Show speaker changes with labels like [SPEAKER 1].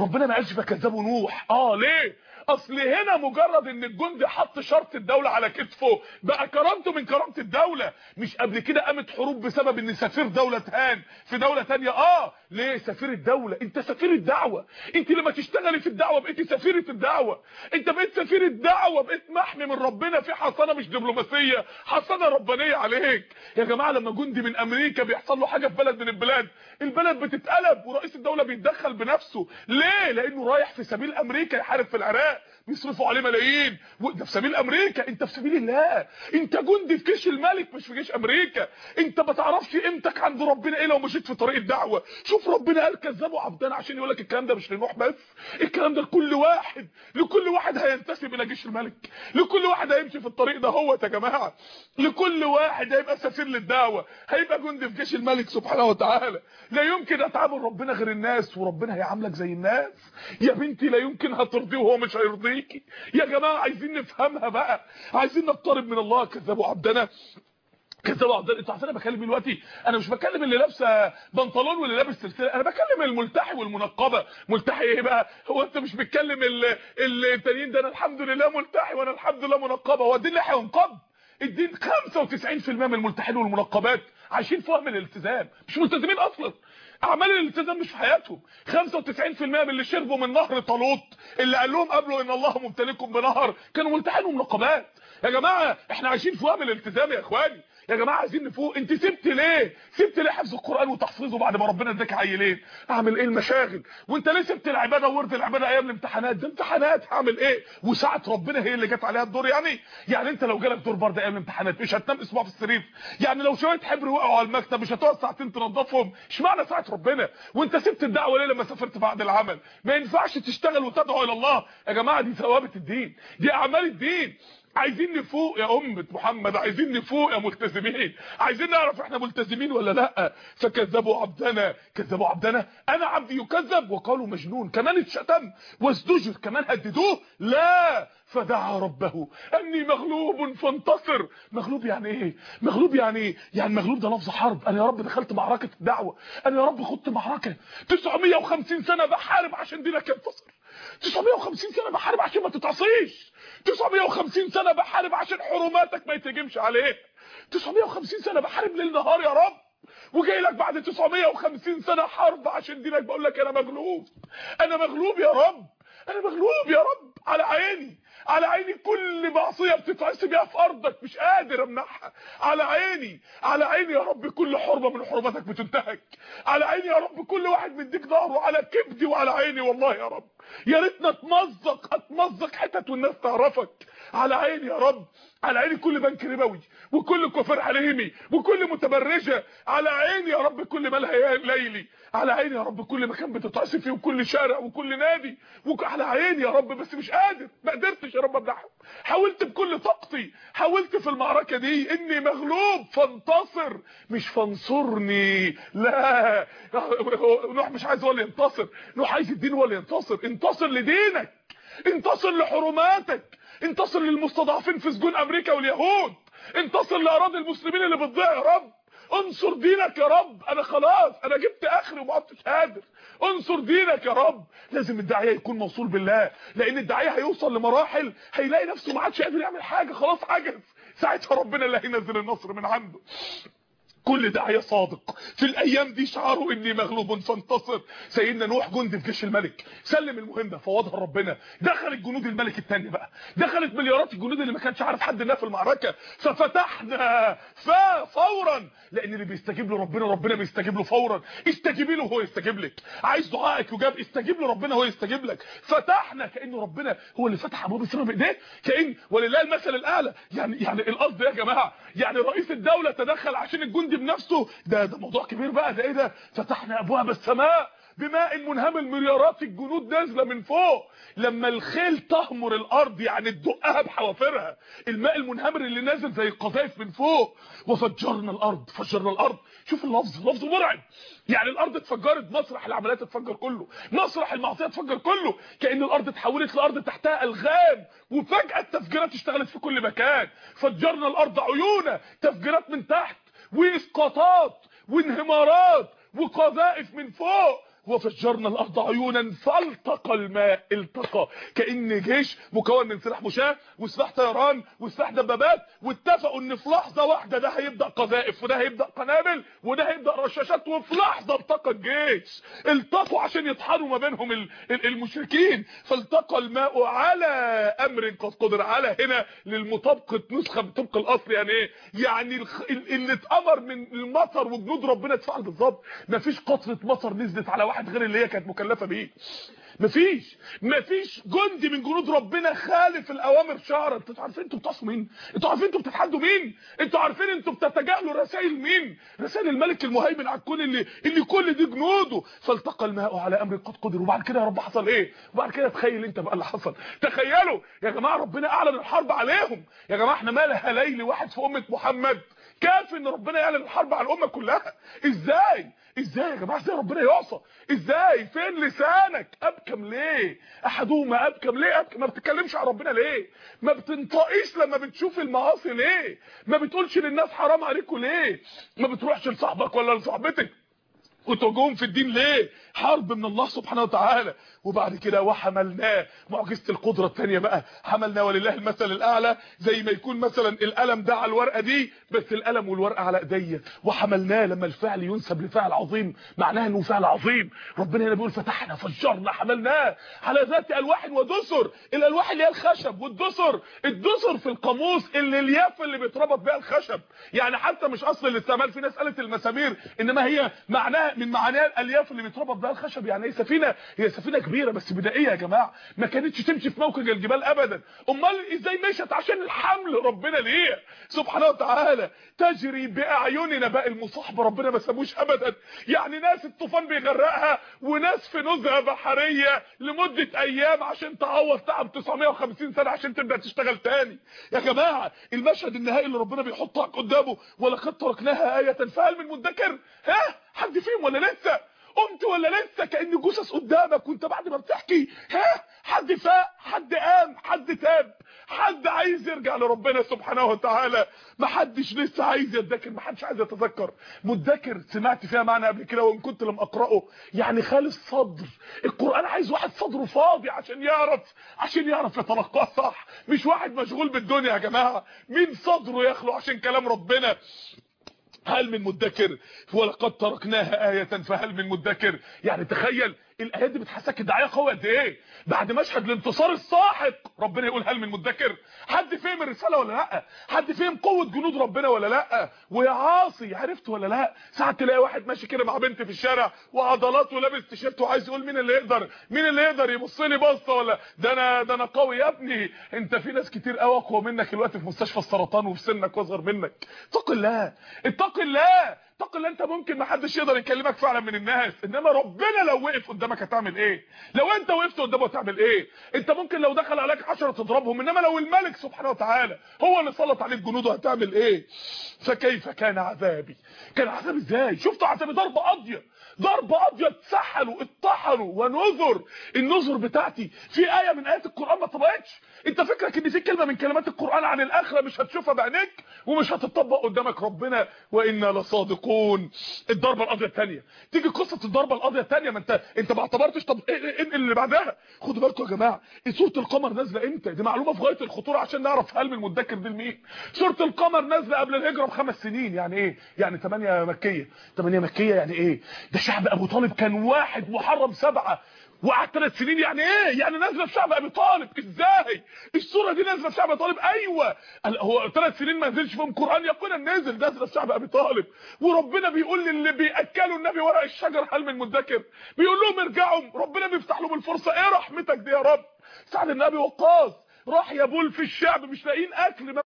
[SPEAKER 1] ربنا ما قالش فكذبوا نوح. آه ليه؟ أصل هنا مجرد إن الجندي حط شرط الدولة على كتفه بقى كرامته من كرامة الدولة. مش قبل كده قامت حروب بسبب إن سفير دولة تهان في دولة تانية. آه ليه سفير الدولة؟ أنت سفير الدعوة. أنت لما تشتغلي في الدعوة بقيتي سفيرة الدعوة. أنت بقيت سفير الدعوة بقيت محمي من ربنا في حصانة مش دبلوماسية حصانة ربانية عليك. يا جماعة لما جندي من أمريكا بيحصل له حاجة في بلد من البلاد البلد بتتقلب ورئيس الدولة بيتدخل بنفسه. ليه؟ لأنه رايح في سبيل أمريكا يحارب في العراق. بيصرفوا عليه ملايين. وده في سبيل أمريكا. أنت في سبيل الله. أنت جندي في جيش الملك مش في جيش أمريكا. أنت ما تعرفش قيمتك عند ربنا إيه لو مشيت في طريق الدعوة. شوف ربنا قال كذبوا عبدنا عشان يقول لك الكلام ده مش لنوح بس الكلام ده لكل واحد. لكل واحد هينتسب إلى جيش الملك. لكل واحد هيمشي في الطريق ده هو يا جماعة. لكل واحد هيبقى سفير للدعوة. هيبقى جندي في جيش الملك سبحانه وتعالى. لا يمكن أتعامل ربنا غير الناس وربنا هيعاملك زي الناس. يا بنتي لا يمكن هترضيه وهو مش هيرضيكي يا جماعة عايزين نفهمها بقى. عايزين نقترب من الله. كذبوا عبدنا. كذبوا عبدنا. أنتوا عارفين أنا بكلم دلوقتي؟ أنا مش بكلم اللي لابسة بنطلون واللي لابس سلسلة. أنا بكلم الملتحي والمنقبة. ملتحي إيه بقى؟ هو أنت مش بتكلم التانيين؟ ده أنا الحمد لله ملتحي وأنا الحمد لله منقبة. هو الدين لحيه وانقب الدين 95% من الملتحين والمنقبات عايشين في وهم الالتزام. مش ملتزمين أصلا. أعمال الالتزام مش في حياتهم. 95% من اللي شربوا من نهر طالوت اللي قال لهم قبله إن الله ممتلككم بنهر كانوا ملتحين ومنقبات يا جماعة إحنا عايشين في وهم الالتزام يا إخواني. يا جماعة عايزين نفوق. انت سبت ليه؟ سبت ليه حفظ القرآن وتحفيظه بعد ما ربنا اداك عيلين اعمل إيه المشاغل؟ وانت ليه سبت العبادة؟ وورد العبادة أيام الامتحانات. ده امتحانات. هعمل إيه؟ وساعة ربنا هي اللي جت عليها الدور يعني؟ يعني انت لو جالك دور برد أيام الامتحانات مش هتنام أسبوع في السرير. يعني لو شوية حبر وقعوا على المكتب مش هتقعد ساعتين تنظفهم. اشمعنى ساعة ربنا؟ وانت سبت الدعوة ليه لما سافرت بعد العمل؟ ما ينفعش تشتغل وتدعو إلى الله. يا جماعة دي ثوابت الدين. دي أعمال الدين. عايزين نفوق يا أمة محمد عايزين نفوق يا ملتزمين. عايزين نعرف إحنا ملتزمين ولا لأ. فكذبوا عبدنا كذبوا عبدنا. أنا عبدي يكذب وقالوا مجنون. كمان اتشتم وازدجر كمان هددوه؟ لا. فدعا ربه. أني مغلوب فانتصر. مغلوب يعني إيه؟ مغلوب يعني إيه يعني مغلوب ده لفظ حرب. أنا يا رب دخلت معركة الدعوه أنا يا رب خدت معركة. 950 سنة بحارب عشان دينك ينتصر 950 سنة بحارب عشان ما تتعصيش. 950 سنة بحارب عشان حرماتك ما يتهجمش عليك. 950 سنة بحارب ليل نهار يا رب. وجاي لك بعد 950 سنة حرب عشان دينك بقول لك أنا مغلوب. أنا مغلوب يا رب. أنا مغلوب يا رب على عيني. على عيني كل معصية بتتعصي بيها في أرضك. مش قادر امنعها على عيني. على عيني يا رب كل حرمة من حرماتك بتنتهك. على عيني يا رب كل واحد مديك ظهره على كبدي وعلى عيني والله يا رب. يا ريتنا اتمزق. اتمزق حتت والناس تعرفك. على عيني يا رب. على عيني كل بنك ربوي وكل كفر حليمي وكل متبرجة. على عيني يا رب كل مالها ليلي. على عيني يا رب كل مكان بتتعصي فيه وكل شارع وكل نادي. على عيني يا رب بس مش قادر. ما قدرتش يا رب ابلعهم حاولت بكل طاقتي. حاولت في المعركة دي. إني مغلوب. فانتصر. مش فانصرني. لا. نوح مش عايز اللي ينتصر. نوح عايز الدين اللي ينتصر. انتصر لدينك. انتصر لحرماتك. انتصر للمستضعفين في سجون أمريكا واليهود. انتصر لأراضي المسلمين اللي بتضيع يا رب. انصر دينك يا رب. أنا خلاص أنا جبت آخري وما عدتش قادر. انصر دينك يا رب. لازم الداعية يكون موصول بالله لأن الداعية هيوصل لمراحل هيلاقي نفسه ما عادش قادر يعمل حاجة. خلاص عجز ساعتها ربنا اللي هينزل النصر من عنده. كل داعيه صادق. في الأيام دي شعاره إني مغلوب فانتصر. سيدنا نوح جندي في جيش الملك. سلم المهمه فوضها ربنا. دخل الجنود الملك الثاني بقى. دخلت مليارات الجنود اللي ما كانش عارف حد انها في المعركة. ففتحنا ففورا لأن اللي بيستجيب لربنا ربنا بيستجيب له فورا. استجيبي له هو يستجيب لك. عايز دعائك يجاب استجيب لربنا هو يستجيب لك. فتحنا كانه ربنا هو اللي فتح أبواب السماء بإيديه. كأن ولله المثل الأعلى. يعني يعني القصد يا جماعة. يعني رئيس الدولة تدخل عشان الجندي بنفسه ده ده موضوع كبير بقى. ده إيه ده؟ فتحنا أبواب السماء بماء منهمل مليارات الجنود نازلة من فوق. لما الخيل تهمر الأرض يعني تدقها بحوافرها. الماء المنهمر اللي نازل زي القذائف من فوق. وفجرنا الأرض. فجرنا الأرض. شوف اللفظ. لفظ مرعب. يعني الأرض اتفجرت. مسرح العمليات اتفجر كله. مسرح المعصية اتفجر كله. كأن الأرض اتحولت لأرض تحتها ألغام. وفجأة التفجيرات اشتغلت في كل مكان. فجرنا الأرض عيونا تفجيرات من تحت. واسقاطات وانهمارات وقذائف من فوق. وفجرنا الأرض عيونا فالتقى الماء التقى. كأن جيش مكون من سلاح مشاة وسلاح طيران وسلاح دبابات واتفقوا إن في لحظة واحدة ده هيبدأ قذائف وده هيبدأ قنابل وده هيبدأ رشاشات وفي لحظة التقى الجيش. التقوا عشان يطحنوا ما بينهم المشركين. فالتقى الماء على أمر قد قدر. على هنا للمطابقة نسخة بطبق الاصل يعني إيه؟ يعني اللي اتأمر من المطر وجنود ربنا اتفعل بالظبط مفيش قطرة مطر نزلت على واحد غير اللي هي كانت مكلفة بيه مفيش. مفيش جندي من جنود ربنا خالف الأوامر شعرا. أنتوا عارفين أنتوا بتصوا مين؟ أنتوا عارفين أنتوا بتتحدوا مين؟ أنتوا عارفين أنتوا بتتجاهلوا رسائل مين؟ رسائل الملك المهيمن على الكون اللي اللي كل دي جنوده. فالتقى الماء على أمر قد قدر. وبعد كده يا رب حصل إيه؟ وبعد كده تخيل أنت بقى اللي حصل. تخيلوا يا جماعة ربنا أعلن الحرب عليهم. يا جماعة إحنا مالها ليل واحد في أمة محمد؟ كافي إن ربنا يعلن الحرب على الأمة كلها. إزاي؟ إزاي يا جماعة؟ إزاي ربنا يعصى إزاي؟ فين لسانك؟ أبكم ليه؟ أحدهما أبكم ليه؟ ابكم ما بتتكلمش عن ربنا ليه؟ ما بتنطقيش لما بتشوف المعاصي ليه؟ ما بتقولش للناس حرام عليكم ليه؟ ما بتروحش لصاحبك ولا لصاحبتك. وتوجههم في الدين ليه؟ حرب من الله سبحانه وتعالى. وبعد كده وحملناه. معجزه القدرة الثانية بقى. حملناه ولله المثل الأعلى. زي ما يكون مثلا القلم ده على الورقة دي بس القلم والورقة على إيديا. وحملناه لما الفعل ينسب لفعل عظيم. معناه إنه فعل عظيم. ربنا هنا بيقول فتحنا فجرنا حملناه على ذات ألواح ودسر. الألواح اللي هي الخشب والدسر. الدسر في القاموس اللي الياف اللي بيتربط بيها الخشب. يعني حتى مش أصل الاستعمال في ناس قالت المسامير إنما هي معناها من معانيها الألياف اللي بيتربط بيها الخشب. يعني إيه سفينة هي سفينة كبيرة بس بدائية يا جماعة. ما كانتش تمشي في موكب الجبال ابدا. أمال إزاي مشت؟ عشان الحمل ربنا ليه؟ سبحانه وتعالى تجري بأعيننا بقى المصاحبه ربنا ما سابوش ابدا. يعني ناس الطوفان بيغرقها وناس في نزهة بحرية لمدة أيام عشان تعوض تعب 950 سنة عشان تبدأ تشتغل تاني. يا جماعة المشهد النهائي اللي ربنا بيحطها قدامه ولقد تركناها آية فهل من مدكر؟ ها؟ حد فيهم ولا لسه؟ قمت ولا لسه؟ كأن جثث قدامك وانت بعد ما بتحكي. ها؟ حد فاق؟ حد قام؟ حد تاب؟ حد عايز يرجع لربنا سبحانه وتعالى؟ ما حدش لسه عايز يتذكر ما حدش عايز يتذكر. مدكر سمعت فيها معنى قبل كده وان كنت لم أقرأه. يعني خالص صدر. القرآن عايز واحد صدره فاضي عشان يعرف عشان يعرف يتلقاه صح. مش واحد مشغول بالدنيا يا جماعة. مين صدره يخلو عشان كلام ربنا؟ هل من مدكر ولقد تركناها آية فهل من مدكر؟ يعني تخيل الايات دي بتحسسك الدعايه قوية قد إيه؟ بعد مشهد الانتصار الساحق ربنا يقول هل من مدكر؟ حد فهم الرسالة ولا لأ؟ حد فهم قوة جنود ربنا ولا لأ؟ ويا عاصي عرفت ولا لأ؟ ساعات تلاقي واحد ماشي كده مع بنت في الشارع وعضلاته لابس تيشيرت وعايز يقول مين اللي يقدر؟ مين اللي يقدر يبص لي بصة ولا؟ ده أنا ده أنا قوي يا ابني. أنت في ناس كتير قوي أقوى منك دلوقتي في مستشفى السرطان وفي سنك وأصغر منك. اتق الله اتق الله. الله أنت ممكن ما حدش يقدر يكلمك فعلا من الناس إنما ربنا لو وقف قدامك هتعمل إيه؟ لو أنت وقفت قدامه هتعمل إيه؟ أنت ممكن لو دخل عليك 10 تضربهم إنما لو الملك سبحانه وتعالى هو اللي سلط عليك جنوده هتعمل إيه؟ فكيف كان عذابي؟ كان عذاب إزاي؟ شفتوا عذابي ضربة قاضيه ضربه قاضيه اتسحلوا اتطحنوا ونذر. النذر بتاعتي في آية من آيات القرآن ما طبقتش. أنت فكرك إن في كلمة من كلمات القرآن عن الآخرة مش هتشوفها بعينيك ومش هتطبق قدامك ربنا. وإنا لصادقون. الضربة القاضيه الثانية تيجي قصة الضربة القاضيه الثانية ما أنت أنت ما اعتبرتش. طب إيه إيه اللي بعدها؟ خدوا بالكم يا جماعة. سورة القمر نازلة إمتى؟ دي معلومة في غاية الخطورة عشان نعرف هل من المدكر دي لمين. سورة القمر نازلة قبل الهجرة بخمس سنين. يعني إيه؟ يعني 8 مكية. 8 مكية يعني إيه؟ ده شعب أبو طالب كان واحد محرم سبعة وقعد ثلاث سنين. يعني إيه؟ يعني نازله في شعب أبي طالب. إزاي؟ الصورة دي نازله في شعب أبي طالب؟ أيوه. هو ثلاث سنين ما نزلش فيهم قرآن يقينا نازل نازله في شعب أبي طالب. وربنا بيقول للي بيأكلوا النبي ورق الشجر هل من مدكر بيقول لهم ارجعوا. ربنا بيفتح لهم الفرصة. إيه رحمتك دي يا رب؟ سعد النبي وقاص راح يبول في الشعب. مش لاقيين أكل.